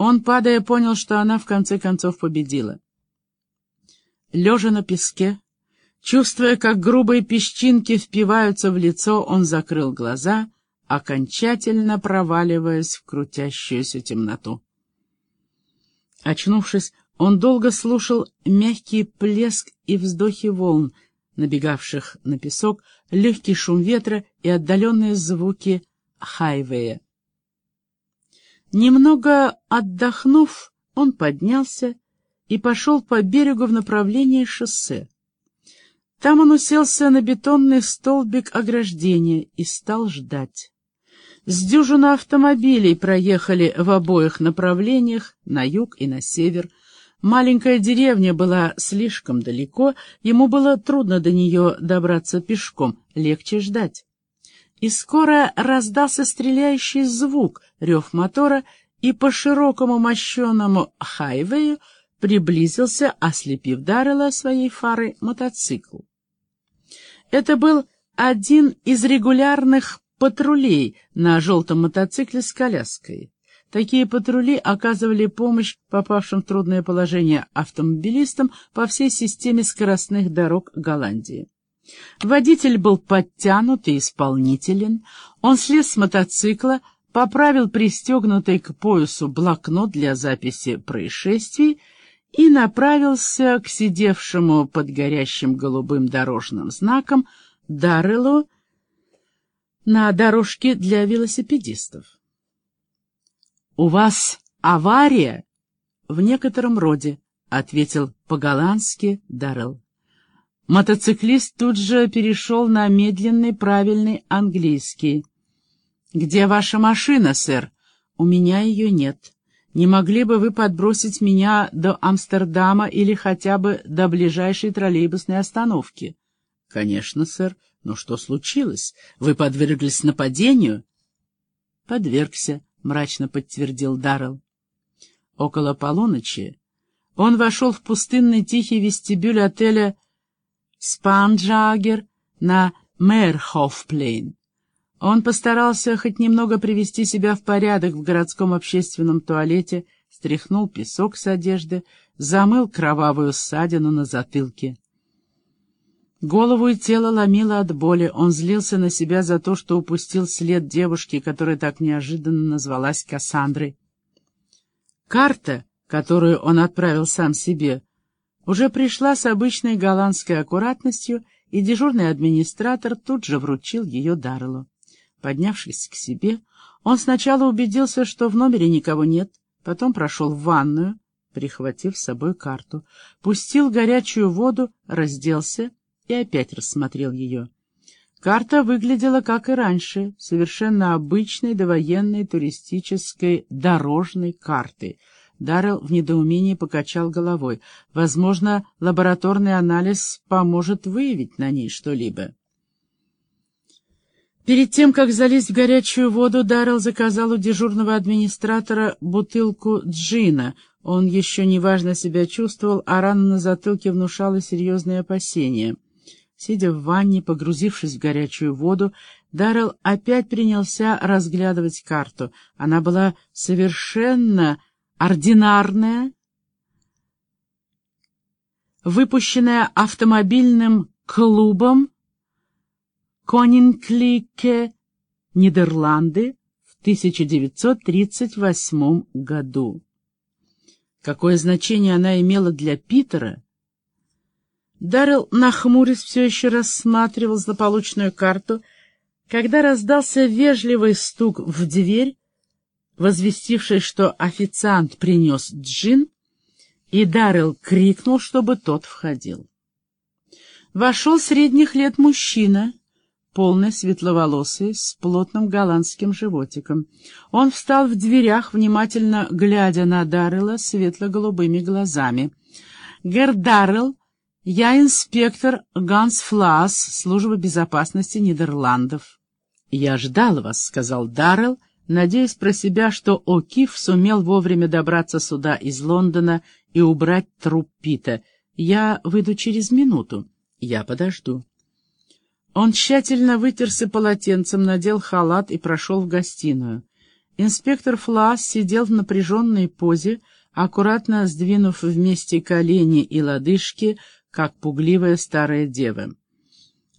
Он, падая, понял, что она в конце концов победила. Лежа на песке, чувствуя, как грубые песчинки впиваются в лицо, он закрыл глаза, окончательно проваливаясь в крутящуюся темноту. Очнувшись, он долго слушал мягкий плеск и вздохи волн, набегавших на песок, легкий шум ветра и отдаленные звуки хайвея. Немного отдохнув, он поднялся и пошел по берегу в направлении шоссе. Там он уселся на бетонный столбик ограждения и стал ждать. С дюжина автомобилей проехали в обоих направлениях, на юг и на север. Маленькая деревня была слишком далеко, ему было трудно до нее добраться пешком, легче ждать и скоро раздался стреляющий звук, рев мотора, и по широкому мощенному хайвею приблизился, ослепив Даррелла своей фарой, мотоцикл. Это был один из регулярных патрулей на желтом мотоцикле с коляской. Такие патрули оказывали помощь попавшим в трудное положение автомобилистам по всей системе скоростных дорог Голландии. Водитель был подтянут и исполнителен. Он слез с мотоцикла, поправил пристегнутый к поясу блокнот для записи происшествий и направился к сидевшему под горящим голубым дорожным знаком Дарреллу на дорожке для велосипедистов. «У вас авария?» «В некотором роде», — ответил по-голландски Даррелл. Мотоциклист тут же перешел на медленный правильный английский. «Где ваша машина, сэр?» «У меня ее нет. Не могли бы вы подбросить меня до Амстердама или хотя бы до ближайшей троллейбусной остановки?» «Конечно, сэр. Но что случилось? Вы подверглись нападению?» «Подвергся», — мрачно подтвердил Даррелл. Около полуночи он вошел в пустынный тихий вестибюль отеля Спанджагер на Мэрхофплейн. Он постарался хоть немного привести себя в порядок в городском общественном туалете, стряхнул песок с одежды, замыл кровавую ссадину на затылке. Голову и тело ломило от боли, он злился на себя за то, что упустил след девушки, которая так неожиданно назвалась Кассандрой. Карта, которую он отправил сам себе, уже пришла с обычной голландской аккуратностью, и дежурный администратор тут же вручил ее Дарлу. Поднявшись к себе, он сначала убедился, что в номере никого нет, потом прошел в ванную, прихватив с собой карту, пустил горячую воду, разделся и опять рассмотрел ее. Карта выглядела, как и раньше, совершенно обычной довоенной туристической дорожной картой — Даррелл в недоумении покачал головой. Возможно, лабораторный анализ поможет выявить на ней что-либо. Перед тем, как залезть в горячую воду, Даррелл заказал у дежурного администратора бутылку джина. Он еще неважно себя чувствовал, а рана на затылке внушала серьезные опасения. Сидя в ванне, погрузившись в горячую воду, Даррелл опять принялся разглядывать карту. Она была совершенно ординарная, выпущенная автомобильным клубом Конинклике, Нидерланды, в 1938 году. Какое значение она имела для Питера? Даррелл, нахмурясь, все еще рассматривал злополучную карту, когда раздался вежливый стук в дверь, возвестивший, что официант принес джин, и Даррелл крикнул, чтобы тот входил. Вошел средних лет мужчина, полный, светловолосый, с плотным голландским животиком. Он встал в дверях, внимательно глядя на Даррелла светло-голубыми глазами. «Гер Даррелл, я инспектор Ганс Флаас, службы безопасности Нидерландов». «Я ждал вас», — сказал Даррелл, — надеясь про себя, что О'Кив сумел вовремя добраться сюда из Лондона и убрать труп Пита. «Я выйду через минуту. Я подожду». Он тщательно вытерся полотенцем, надел халат и прошел в гостиную. Инспектор Флас сидел в напряженной позе, аккуратно сдвинув вместе колени и лодыжки, как пугливая старая дева.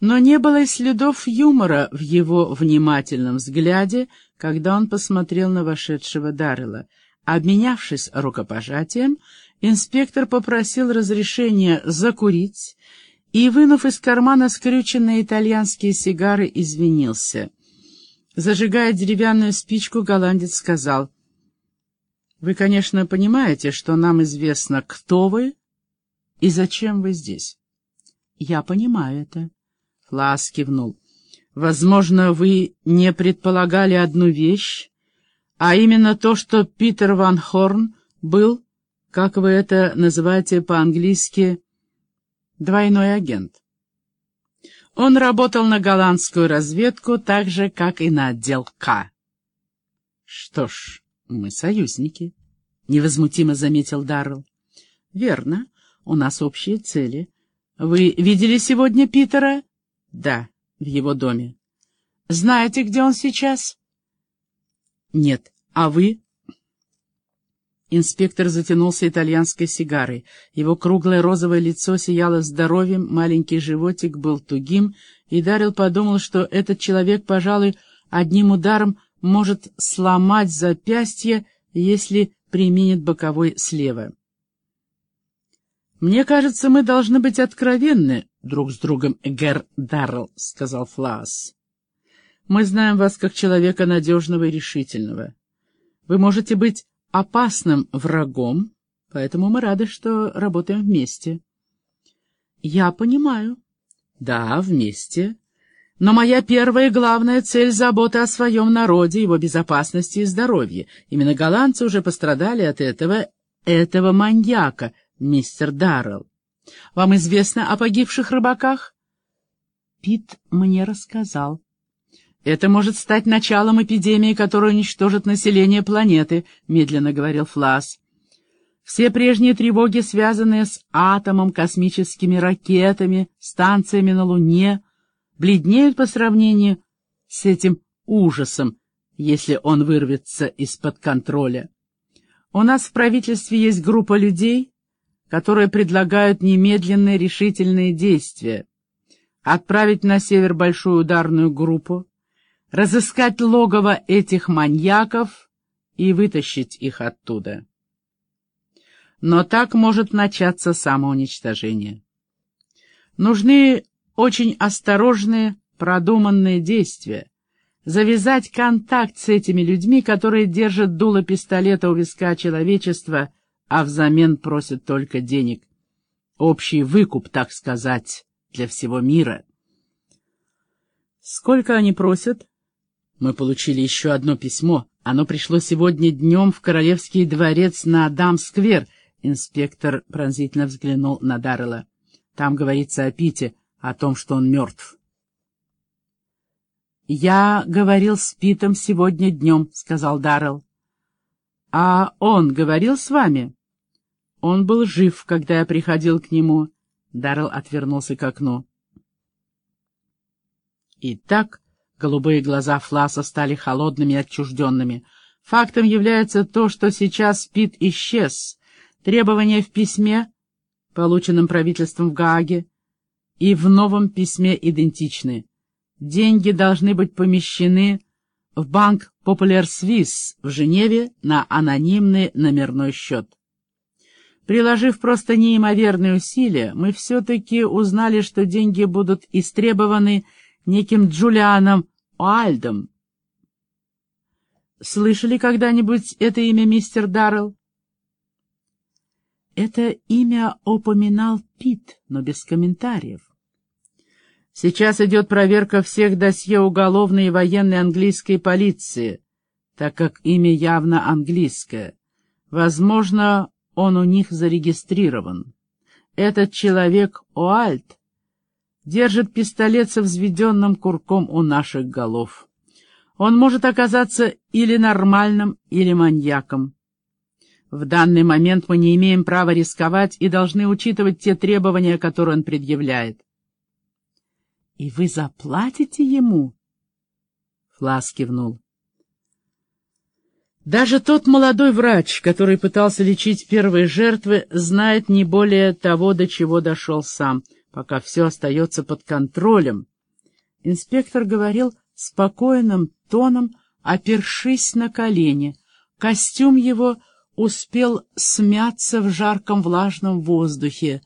Но не было и следов юмора в его внимательном взгляде, когда он посмотрел на вошедшего Даррела. Обменявшись рукопожатием, инспектор попросил разрешения закурить и, вынув из кармана скрюченные итальянские сигары, извинился. Зажигая деревянную спичку, голландец сказал, «Вы, конечно, понимаете, что нам известно, кто вы и зачем вы здесь?» «Я понимаю это», Лас кивнул. «Возможно, вы не предполагали одну вещь, а именно то, что Питер Ван Хорн был, как вы это называете по-английски, двойной агент. Он работал на голландскую разведку так же, как и на отдел К. Что ж, мы союзники, — невозмутимо заметил Даррелл. Верно, у нас общие цели. Вы видели сегодня Питера? Да, в его доме. Знаете, где он сейчас? Нет. А вы? Инспектор затянулся итальянской сигарой. Его круглое розовое лицо сияло здоровьем, маленький животик был тугим, и Дарил подумал, что этот человек, пожалуй, одним ударом может сломать запястье, если применит боковой слева. «Мне кажется, мы должны быть откровенны друг с другом, Гер Даррелл», — сказал Флаас. «Мы знаем вас как человека надежного и решительного. Вы можете быть опасным врагом, поэтому мы рады, что работаем вместе». «Я понимаю». «Да, вместе. Но моя первая и главная цель — забота о своем народе, его безопасности и здоровье. Именно голландцы уже пострадали от этого, этого маньяка, мистер Даррелл. Вам известно о погибших рыбаках? Пит мне рассказал. Это может стать началом эпидемии, которая уничтожит население планеты, медленно говорил Флас. Все прежние тревоги, связанные с атомом, космическими ракетами, станциями на Луне, бледнеют по сравнению с этим ужасом, если он вырвется из-под контроля. У нас в правительстве есть группа людей, которые предлагают немедленные решительные действия. Отправить на север большую ударную группу, разыскать логово этих маньяков и вытащить их оттуда. Но так может начаться самоуничтожение. Нужны очень осторожные, продуманные действия. Завязать контакт с этими людьми, которые держат дуло пистолета у виска человечества – а взамен просят только денег. Общий выкуп, так сказать, для всего мира. Сколько они просят? Мы получили еще одно письмо. Оно пришло сегодня днем в Королевский дворец на Дам-сквер. Инспектор пронзительно взглянул на Даррелла. Там говорится о Пите, о том, что он мертв. «Я говорил с Питом сегодня днем», — сказал Даррелл. «А он говорил с вами?» Он был жив, когда я приходил к нему. Даррелл отвернулся к окну. Итак, голубые глаза Фласа стали холодными и отчужденными. Фактом является то, что сейчас Пит исчез. Требования в письме, полученном правительством в Гааге, и в новом письме идентичны. Деньги должны быть помещены в банк Популяр Свис в Женеве на анонимный номерной счет. Приложив просто неимоверные усилия, мы все-таки узнали, что деньги будут истребованы неким Джулианом Уальдом. Слышали когда-нибудь это имя, мистер Даррелл? Это имя упоминал Пит, но без комментариев. Сейчас идет проверка всех досье уголовной и военной английской полиции, так как имя явно английское. Возможно, он у них зарегистрирован. Этот человек, Уальт, держит пистолет со взведенным курком у наших голов. Он может оказаться или нормальным, или маньяком. В данный момент мы не имеем права рисковать и должны учитывать те требования, которые он предъявляет. — И вы заплатите ему? Флас кивнул. Даже тот молодой врач, который пытался лечить первые жертвы, знает не более того, до чего дошел сам, пока все остается под контролем. Инспектор говорил спокойным тоном, опершись на колени. Костюм его успел смяться в жарком влажном воздухе.